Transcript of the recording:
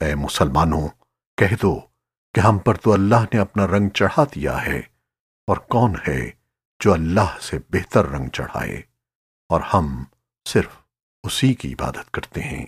اے مسلمانوں، کہہ دو کہ ہم پر تو اللہ نے اپنا رنگ چڑھا دیا ہے، اور کون ہے جو اللہ سے بہتر رنگ چڑھائے؟ اور ہم صرف اسی کی عبادت کرتے ہیں۔